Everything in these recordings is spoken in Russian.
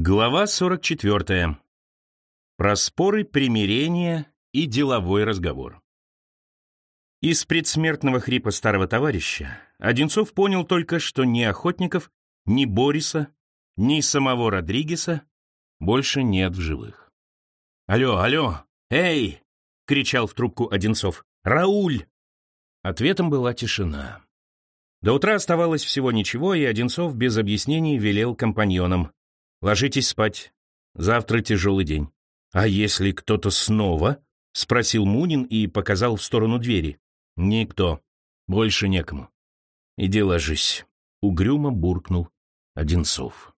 Глава 44. Про споры, примирение и деловой разговор. Из предсмертного хрипа старого товарища Одинцов понял только, что ни Охотников, ни Бориса, ни самого Родригеса больше нет в живых. «Алло, алло! Эй!» — кричал в трубку Одинцов. «Рауль!» Ответом была тишина. До утра оставалось всего ничего, и Одинцов без объяснений велел компаньонам. Ложитесь спать. Завтра тяжелый день. А если кто-то снова? Спросил Мунин и показал в сторону двери. Никто. Больше некому. Иди ложись. Угрюмо буркнул Одинцов.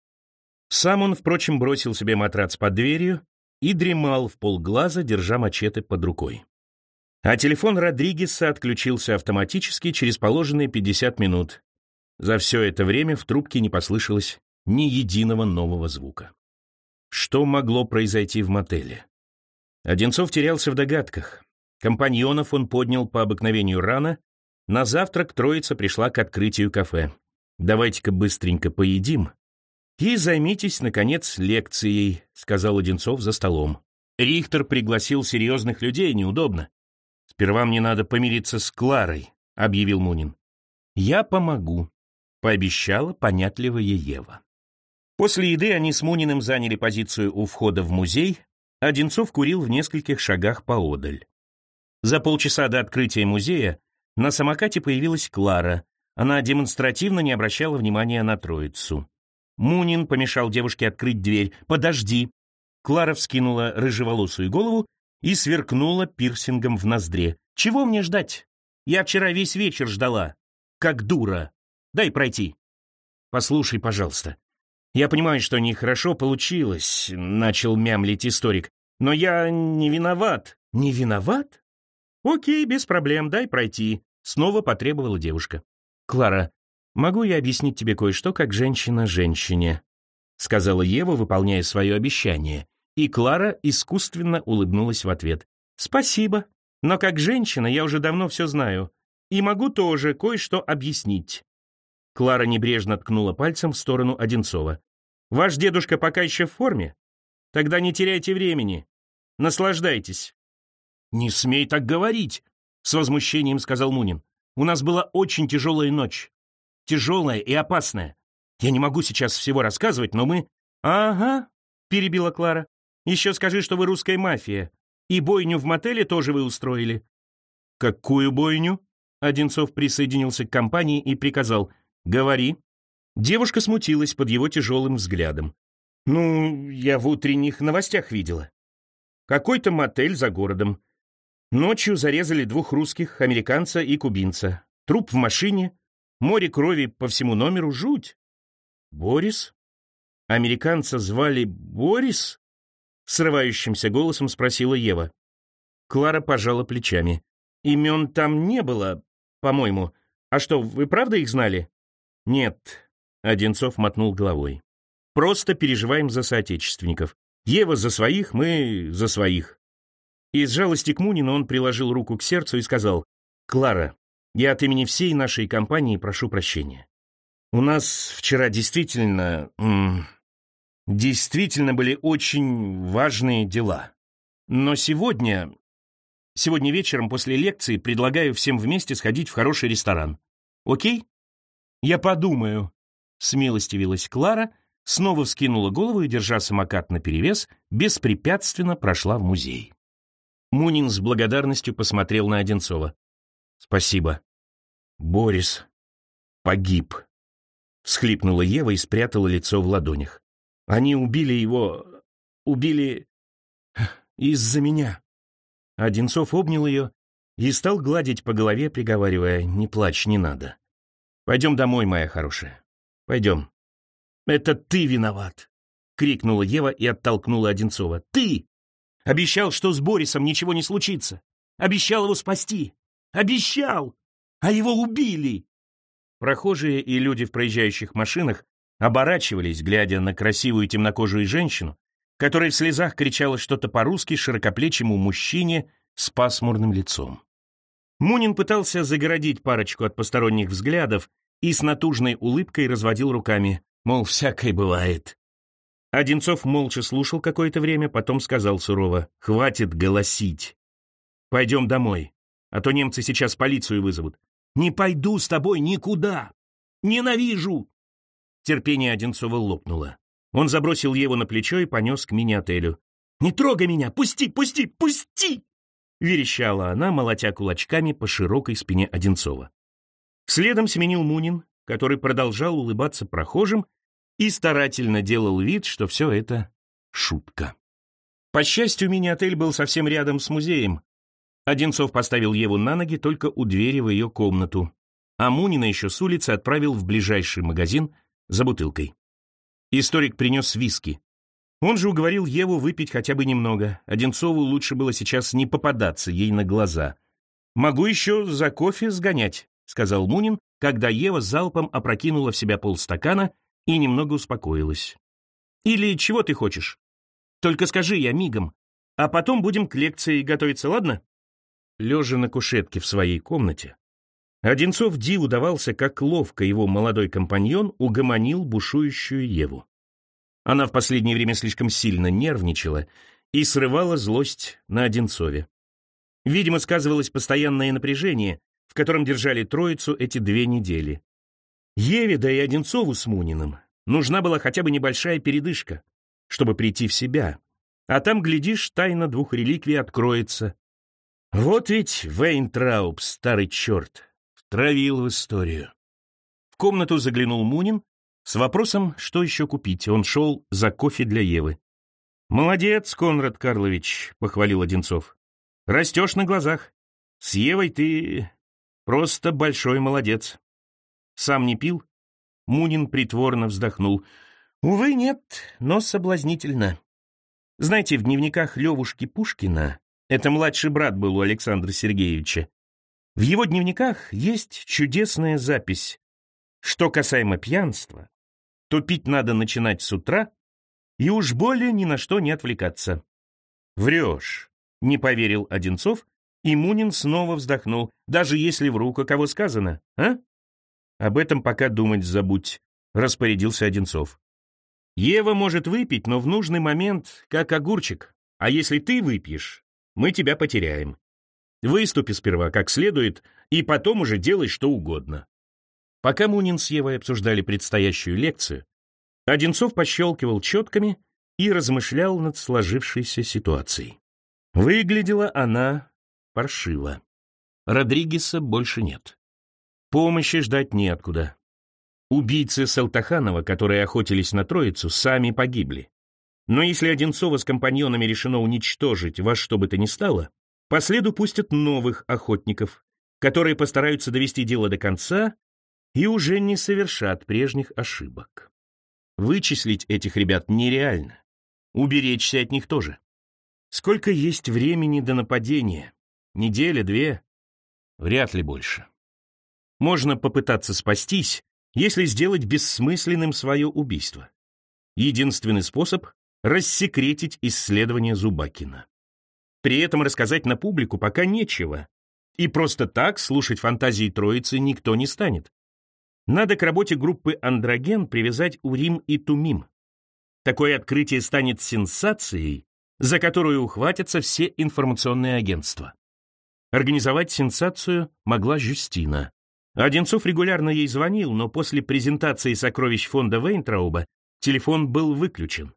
Сам он, впрочем, бросил себе матрац под дверью и дремал в полглаза, держа мачете под рукой. А телефон Родригеса отключился автоматически через положенные 50 минут. За все это время в трубке не послышалось ни единого нового звука. Что могло произойти в мотеле? Одинцов терялся в догадках. Компаньонов он поднял по обыкновению рано. На завтрак троица пришла к открытию кафе. «Давайте-ка быстренько поедим и займитесь, наконец, лекцией», — сказал Одинцов за столом. Рихтер пригласил серьезных людей, неудобно. «Сперва мне надо помириться с Кларой», — объявил Мунин. «Я помогу», — пообещала понятливая Ева. После еды они с Муниным заняли позицию у входа в музей, Одинцов курил в нескольких шагах поодаль. За полчаса до открытия музея на самокате появилась Клара. Она демонстративно не обращала внимания на троицу. Мунин помешал девушке открыть дверь. «Подожди!» Клара вскинула рыжеволосую голову и сверкнула пирсингом в ноздре. «Чего мне ждать? Я вчера весь вечер ждала. Как дура. Дай пройти». «Послушай, пожалуйста. «Я понимаю, что нехорошо получилось», — начал мямлить историк. «Но я не виноват». «Не виноват?» «Окей, без проблем, дай пройти», — снова потребовала девушка. «Клара, могу я объяснить тебе кое-что, как женщина женщине?» — сказала Ева, выполняя свое обещание. И Клара искусственно улыбнулась в ответ. «Спасибо, но как женщина я уже давно все знаю. И могу тоже кое-что объяснить». Клара небрежно ткнула пальцем в сторону Одинцова. «Ваш дедушка пока еще в форме? Тогда не теряйте времени. Наслаждайтесь». «Не смей так говорить», — с возмущением сказал Мунин. «У нас была очень тяжелая ночь. Тяжелая и опасная. Я не могу сейчас всего рассказывать, но мы...» «Ага», — перебила Клара. «Еще скажи, что вы русская мафия. И бойню в мотеле тоже вы устроили». «Какую бойню?» Одинцов присоединился к компании и приказал. «Говори». Девушка смутилась под его тяжелым взглядом. «Ну, я в утренних новостях видела. Какой-то мотель за городом. Ночью зарезали двух русских, американца и кубинца. Труп в машине, море крови по всему номеру, жуть. Борис? Американца звали Борис? Срывающимся голосом спросила Ева. Клара пожала плечами. Имен там не было, по-моему. А что, вы правда их знали? «Нет», — Одинцов мотнул головой. «Просто переживаем за соотечественников. Ева за своих, мы за своих». Из жалости к Мунину он приложил руку к сердцу и сказал, «Клара, я от имени всей нашей компании прошу прощения. У нас вчера действительно... действительно были очень важные дела. Но сегодня... Сегодня вечером после лекции предлагаю всем вместе сходить в хороший ресторан. Окей?» «Я подумаю», — смилостивилась Клара, снова вскинула голову и, держа самокат наперевес, беспрепятственно прошла в музей. Мунин с благодарностью посмотрел на Одинцова. «Спасибо. Борис погиб», — всхлипнула Ева и спрятала лицо в ладонях. «Они убили его... убили... из-за меня». Одинцов обнял ее и стал гладить по голове, приговаривая, «Не плачь, не надо». Пойдем домой, моя хорошая. Пойдем. Это ты виноват, крикнула Ева и оттолкнула Одинцова. Ты! Обещал, что с Борисом ничего не случится. Обещал его спасти. Обещал! А его убили! Прохожие и люди в проезжающих машинах оборачивались, глядя на красивую темнокожую женщину, которая в слезах кричала что-то по-русски широкоплечему мужчине с пасмурным лицом. Мунин пытался загородить парочку от посторонних взглядов и с натужной улыбкой разводил руками, мол, всякое бывает. Одинцов молча слушал какое-то время, потом сказал сурово, «Хватит голосить. Пойдем домой, а то немцы сейчас полицию вызовут». «Не пойду с тобой никуда! Ненавижу!» Терпение Одинцова лопнуло. Он забросил Еву на плечо и понес к мини-отелю. «Не трогай меня! Пусти, пусти, пусти!» Верещала она, молотя кулачками по широкой спине Одинцова. Следом сменил Мунин, который продолжал улыбаться прохожим и старательно делал вид, что все это шутка. По счастью, мини-отель был совсем рядом с музеем. Одинцов поставил Еву на ноги только у двери в ее комнату, а Мунина еще с улицы отправил в ближайший магазин за бутылкой. Историк принес виски. Он же уговорил Еву выпить хотя бы немного. Одинцову лучше было сейчас не попадаться ей на глаза. «Могу еще за кофе сгонять», — сказал Мунин, когда Ева залпом опрокинула в себя полстакана и немного успокоилась. «Или чего ты хочешь? Только скажи я мигом, а потом будем к лекции готовиться, ладно?» Лежа на кушетке в своей комнате, Одинцов диву давался, как ловко его молодой компаньон угомонил бушующую Еву. Она в последнее время слишком сильно нервничала и срывала злость на Одинцове. Видимо, сказывалось постоянное напряжение, в котором держали троицу эти две недели. Еве, да и Одинцову с Муниным нужна была хотя бы небольшая передышка, чтобы прийти в себя. А там, глядишь, тайна двух реликвий откроется. Вот ведь Вейнтрауб, старый черт, Травил в историю. В комнату заглянул Мунин с вопросом, что еще купить. Он шел за кофе для Евы. «Молодец, Конрад Карлович», — похвалил Одинцов. «Растешь на глазах. С Евой ты просто большой молодец». Сам не пил? Мунин притворно вздохнул. «Увы, нет, но соблазнительно. Знаете, в дневниках Левушки Пушкина, это младший брат был у Александра Сергеевича, в его дневниках есть чудесная запись. Что касаемо пьянства, то пить надо начинать с утра и уж более ни на что не отвлекаться. «Врешь», — не поверил Одинцов, и Мунин снова вздохнул, даже если вру, каково сказано, а? «Об этом пока думать забудь», — распорядился Одинцов. «Ева может выпить, но в нужный момент, как огурчик. А если ты выпьешь, мы тебя потеряем. Выступи сперва как следует, и потом уже делай что угодно. Пока Мунин с Евой обсуждали предстоящую лекцию, Одинцов пощелкивал четками и размышлял над сложившейся ситуацией. Выглядела она паршиво. Родригеса больше нет. Помощи ждать неоткуда. Убийцы Салтаханова, которые охотились на Троицу, сами погибли. Но если Одинцова с компаньонами решено уничтожить во что бы то ни стало, по следу пустят новых охотников, которые постараются довести дело до конца и уже не совершат прежних ошибок. Вычислить этих ребят нереально. Уберечься от них тоже. Сколько есть времени до нападения? Неделя, две? Вряд ли больше. Можно попытаться спастись, если сделать бессмысленным свое убийство. Единственный способ — рассекретить исследование Зубакина. При этом рассказать на публику пока нечего. И просто так слушать фантазии Троицы никто не станет. Надо к работе группы «Андроген» привязать Урим и Тумим. Такое открытие станет сенсацией, за которую ухватятся все информационные агентства. Организовать сенсацию могла Жюстина. Одинцов регулярно ей звонил, но после презентации сокровищ фонда Вейнтрауба телефон был выключен.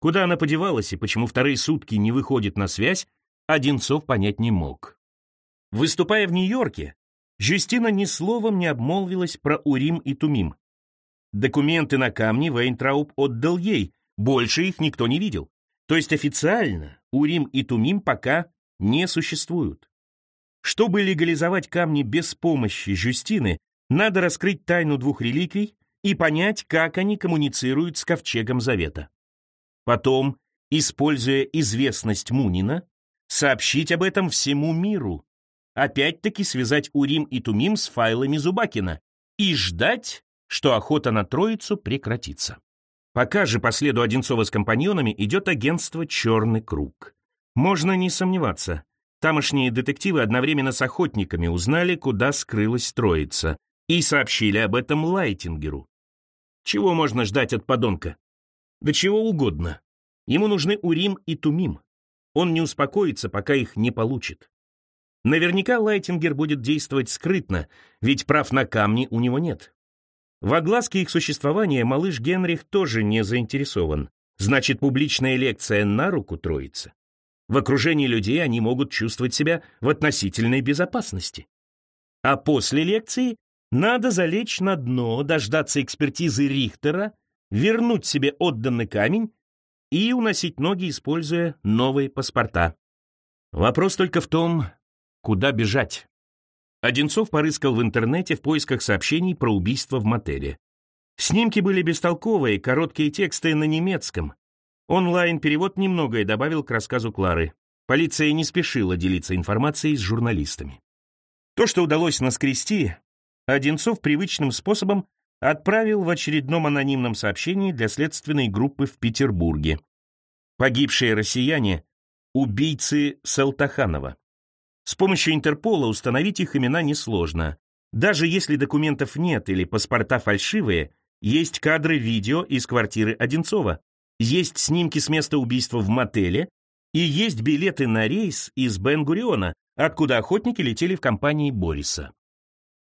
Куда она подевалась и почему вторые сутки не выходит на связь, Одинцов понять не мог. Выступая в Нью-Йорке, Жюстина ни словом не обмолвилась про Урим и Тумим. Документы на камне Вейнтрауб отдал ей, больше их никто не видел. То есть официально Урим и Тумим пока не существуют. Чтобы легализовать камни без помощи Жюстины, надо раскрыть тайну двух реликвий и понять, как они коммуницируют с Ковчегом Завета. Потом, используя известность Мунина, сообщить об этом всему миру. Опять-таки связать Урим и Тумим с файлами Зубакина и ждать, что охота на Троицу прекратится. Пока же по следу Одинцова с компаньонами идет агентство «Черный круг». Можно не сомневаться, тамошние детективы одновременно с охотниками узнали, куда скрылась Троица, и сообщили об этом Лайтингеру. Чего можно ждать от подонка? Да чего угодно. Ему нужны Урим и Тумим. Он не успокоится, пока их не получит. Наверняка Лайтингер будет действовать скрытно, ведь прав на камни у него нет. В огласке их существования малыш Генрих тоже не заинтересован. Значит, публичная лекция на руку троице. В окружении людей они могут чувствовать себя в относительной безопасности. А после лекции надо залечь на дно, дождаться экспертизы Рихтера, вернуть себе отданный камень и уносить ноги, используя новые паспорта. Вопрос только в том, куда бежать. Одинцов порыскал в интернете в поисках сообщений про убийство в мотеле. Снимки были бестолковые, короткие тексты на немецком. Онлайн-перевод немногое добавил к рассказу Клары. Полиция не спешила делиться информацией с журналистами. То, что удалось наскрести, Одинцов привычным способом отправил в очередном анонимном сообщении для следственной группы в Петербурге. Погибшие россияне — убийцы Салтаханова. С помощью Интерпола установить их имена несложно. Даже если документов нет или паспорта фальшивые, есть кадры видео из квартиры Одинцова, есть снимки с места убийства в мотеле и есть билеты на рейс из Бен-Гуриона, откуда охотники летели в компании Бориса.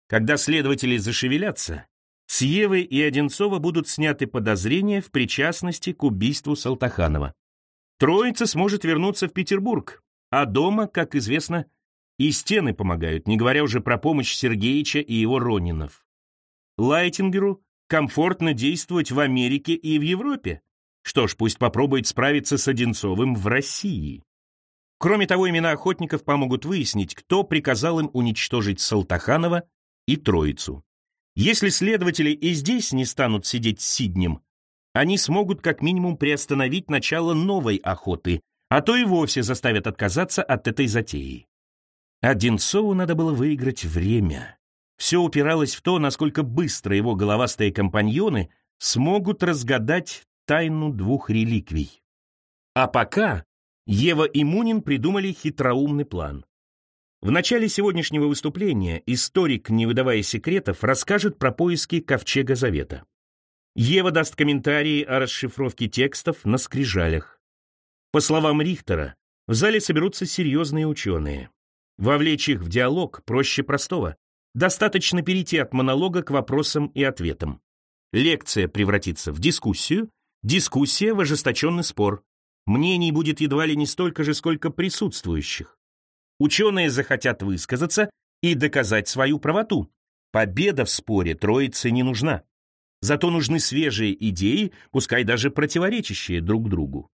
Когда следователи зашевелятся, с Евы и Одинцова будут сняты подозрения в причастности к убийству Салтаханова. Троица сможет вернуться в Петербург, а дома, как известно, и стены помогают, не говоря уже про помощь Сергеича и его Ронинов. Лайтингеру комфортно действовать в Америке и в Европе. Что ж, пусть попробует справиться с Одинцовым в России. Кроме того, имена охотников помогут выяснить, кто приказал им уничтожить Салтаханова и Троицу. Если следователи и здесь не станут сидеть сиднем, они смогут как минимум приостановить начало новой охоты, а то и вовсе заставят отказаться от этой затеи. Одинцову надо было выиграть время. Все упиралось в то, насколько быстро его головастые компаньоны смогут разгадать тайну двух реликвий. А пока Ева и Мунин придумали хитроумный план. В начале сегодняшнего выступления историк, не выдавая секретов, расскажет про поиски Ковчега Завета. Ева даст комментарии о расшифровке текстов на скрижалях. По словам Рихтера, в зале соберутся серьезные ученые. Вовлечь их в диалог проще простого. Достаточно перейти от монолога к вопросам и ответам. Лекция превратится в дискуссию, дискуссия в ожесточенный спор. Мнений будет едва ли не столько же, сколько присутствующих. Ученые захотят высказаться и доказать свою правоту. Победа в споре троице не нужна. Зато нужны свежие идеи, пускай даже противоречащие друг другу.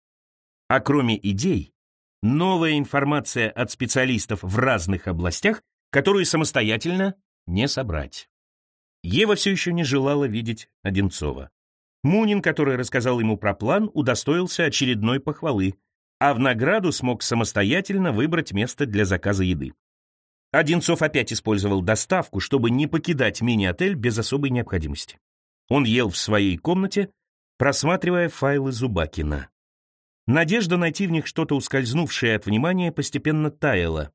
А кроме идей, новая информация от специалистов в разных областях, которую самостоятельно не собрать. Ева все еще не желала видеть Одинцова. Мунин, который рассказал ему про план, удостоился очередной похвалы а в награду смог самостоятельно выбрать место для заказа еды. Одинцов опять использовал доставку, чтобы не покидать мини-отель без особой необходимости. Он ел в своей комнате, просматривая файлы Зубакина. Надежда найти в них что-то ускользнувшее от внимания постепенно таяла.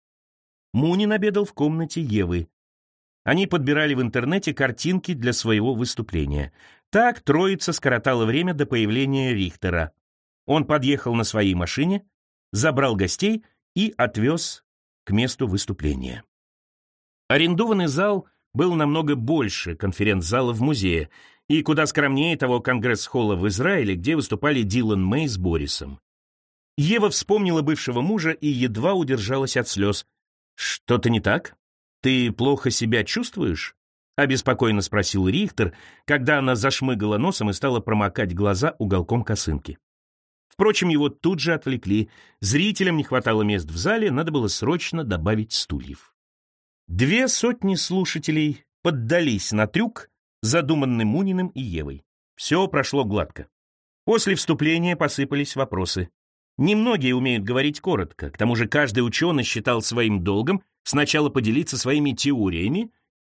Мунин обедал в комнате Евы. Они подбирали в интернете картинки для своего выступления. Так троица скоротала время до появления Рихтера. Он подъехал на своей машине, забрал гостей и отвез к месту выступления. Арендованный зал был намного больше конференц-зала в музее и куда скромнее того конгресс-холла в Израиле, где выступали Дилан Мэй с Борисом. Ева вспомнила бывшего мужа и едва удержалась от слез. «Что-то не так? Ты плохо себя чувствуешь?» — обеспокоенно спросил Рихтер, когда она зашмыгала носом и стала промокать глаза уголком косынки. Впрочем, его тут же отвлекли. Зрителям не хватало мест в зале, надо было срочно добавить стульев. Две сотни слушателей поддались на трюк, задуманный Муниным и Евой. Все прошло гладко. После вступления посыпались вопросы. Немногие умеют говорить коротко, к тому же каждый ученый считал своим долгом сначала поделиться своими теориями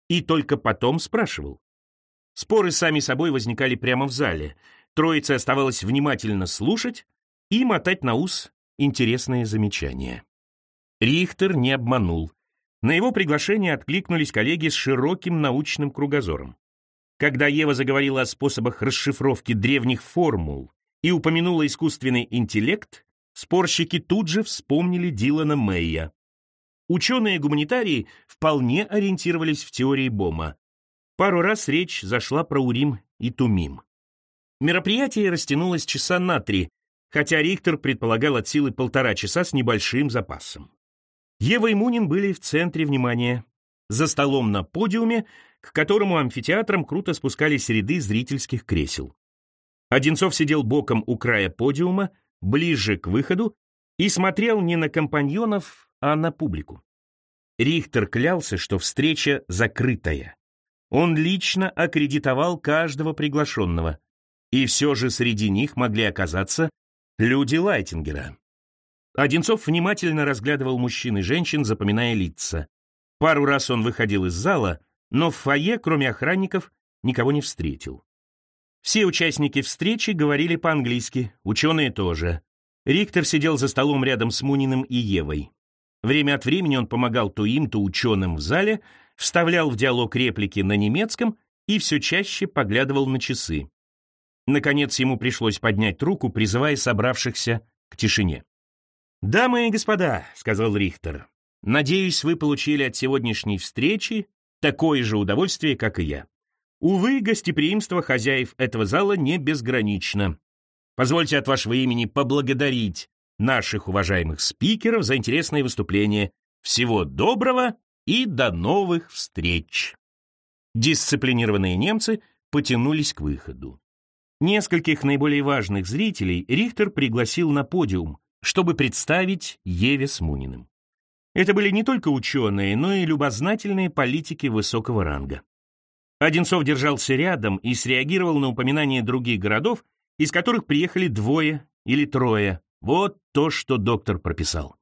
и только потом спрашивал. Споры сами собой возникали прямо в зале. Троице оставалось внимательно слушать, и мотать на ус интересные замечания. Рихтер не обманул. На его приглашение откликнулись коллеги с широким научным кругозором. Когда Ева заговорила о способах расшифровки древних формул и упомянула искусственный интеллект, спорщики тут же вспомнили Дилана Мэйя. Ученые-гуманитарии вполне ориентировались в теории Бома. Пару раз речь зашла про Урим и Тумим. Мероприятие растянулось часа на три, хотя Рихтер предполагал от силы полтора часа с небольшим запасом. Ева и Мунин были в центре внимания. За столом на подиуме, к которому амфитеатром круто спускались ряды зрительских кресел. Одинцов сидел боком у края подиума, ближе к выходу, и смотрел не на компаньонов, а на публику. Рихтер клялся, что встреча закрытая. Он лично аккредитовал каждого приглашенного, и все же среди них могли оказаться люди Лайтингера. Одинцов внимательно разглядывал мужчин и женщин, запоминая лица. Пару раз он выходил из зала, но в фойе, кроме охранников, никого не встретил. Все участники встречи говорили по-английски, ученые тоже. Рихтер сидел за столом рядом с Муниным и Евой. Время от времени он помогал то им, то ученым в зале, вставлял в диалог реплики на немецком и все чаще поглядывал на часы. Наконец ему пришлось поднять руку, призывая собравшихся к тишине. «Дамы и господа», — сказал Рихтер, — «надеюсь, вы получили от сегодняшней встречи такое же удовольствие, как и я. Увы, гостеприимство хозяев этого зала не безгранично. Позвольте от вашего имени поблагодарить наших уважаемых спикеров за интересное выступление. Всего доброго и до новых встреч! Дисциплинированные немцы потянулись к выходу. Нескольких наиболее важных зрителей Рихтер пригласил на подиум, чтобы представить Еве с Муниным. Это были не только ученые, но и любознательные политики высокого ранга. Одинцов держался рядом и среагировал на упоминание других городов, из которых приехали двое или трое, вот то, что доктор прописал.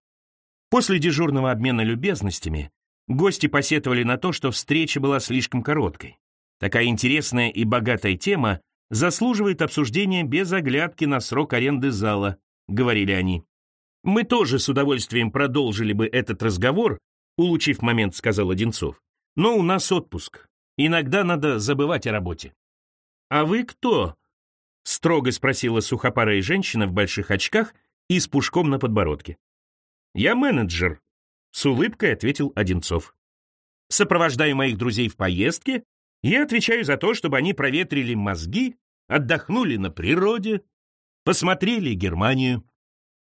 После дежурного обмена любезностями гости посетовали на то, что встреча была слишком короткой. Такая интересная и богатая тема заслуживает обсуждения без оглядки на срок аренды зала, говорили они. Мы тоже с удовольствием продолжили бы этот разговор, улучив момент, сказал Одинцов. Но у нас отпуск. Иногда надо забывать о работе. А вы кто? Строго спросила сухопарая женщина в больших очках и с пушком на подбородке. «Я менеджер», — с улыбкой ответил Одинцов. «Сопровождаю моих друзей в поездке и отвечаю за то, чтобы они проветрили мозги, отдохнули на природе, посмотрели Германию.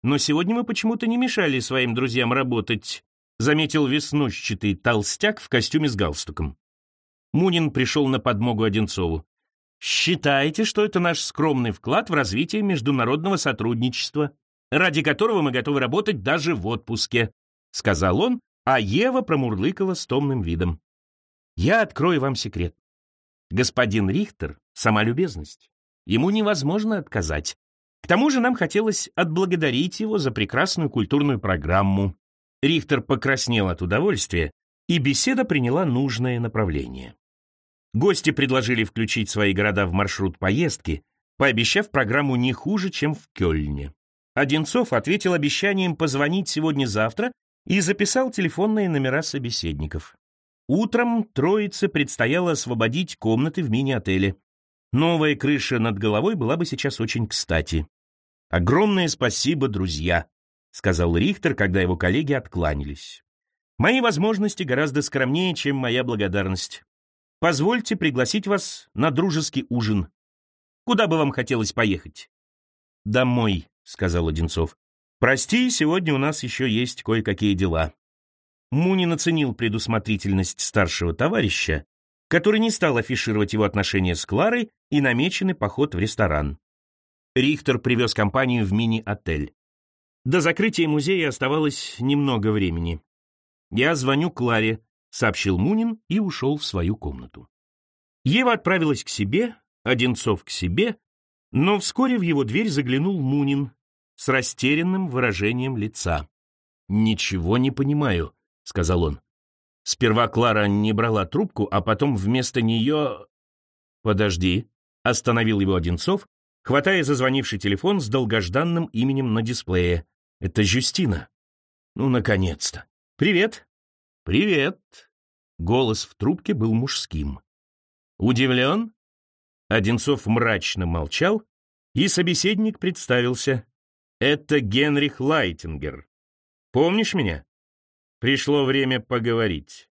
Но сегодня мы почему-то не мешали своим друзьям работать», — заметил веснущатый толстяк в костюме с галстуком. Мунин пришел на подмогу Одинцову. «Считайте, что это наш скромный вклад в развитие международного сотрудничества ради которого мы готовы работать даже в отпуске», — сказал он, а Ева промурлыкала с томным видом. «Я открою вам секрет. Господин Рихтер — сама любезность. Ему невозможно отказать. К тому же нам хотелось отблагодарить его за прекрасную культурную программу». Рихтер покраснел от удовольствия, и беседа приняла нужное направление. Гости предложили включить свои города в маршрут поездки, пообещав программу не хуже, чем в Кёльне. Одинцов ответил обещанием позвонить сегодня-завтра и записал телефонные номера собеседников. Утром троице предстояло освободить комнаты в мини-отеле. Новая крыша над головой была бы сейчас очень кстати. «Огромное спасибо, друзья», — сказал Рихтер, когда его коллеги откланялись. «Мои возможности гораздо скромнее, чем моя благодарность. Позвольте пригласить вас на дружеский ужин. Куда бы вам хотелось поехать?» «Домой», — сказал Одинцов. «Прости, сегодня у нас еще есть кое-какие дела». Мунин оценил предусмотрительность старшего товарища, который не стал афишировать его отношения с Кларой и намеченный поход в ресторан. Рихтер привез компанию в мини-отель. До закрытия музея оставалось немного времени. «Я звоню Кларе», — сообщил Мунин и ушел в свою комнату. Ева отправилась к себе, Одинцов к себе, но вскоре в его дверь заглянул Мунин с растерянным выражением лица. «Ничего не понимаю», — сказал он. Сперва Клара не брала трубку, а потом вместо нее... «Подожди», — остановил его Одинцов, хватая зазвонивший телефон с долгожданным именем на дисплее. «Это Жюстина». «Ну, наконец-то». «Привет». «Привет». Голос в трубке был мужским. «Удивлен?» Одинцов мрачно молчал, И собеседник представился. Это Генрих Лайтингер. Помнишь меня? Пришло время поговорить.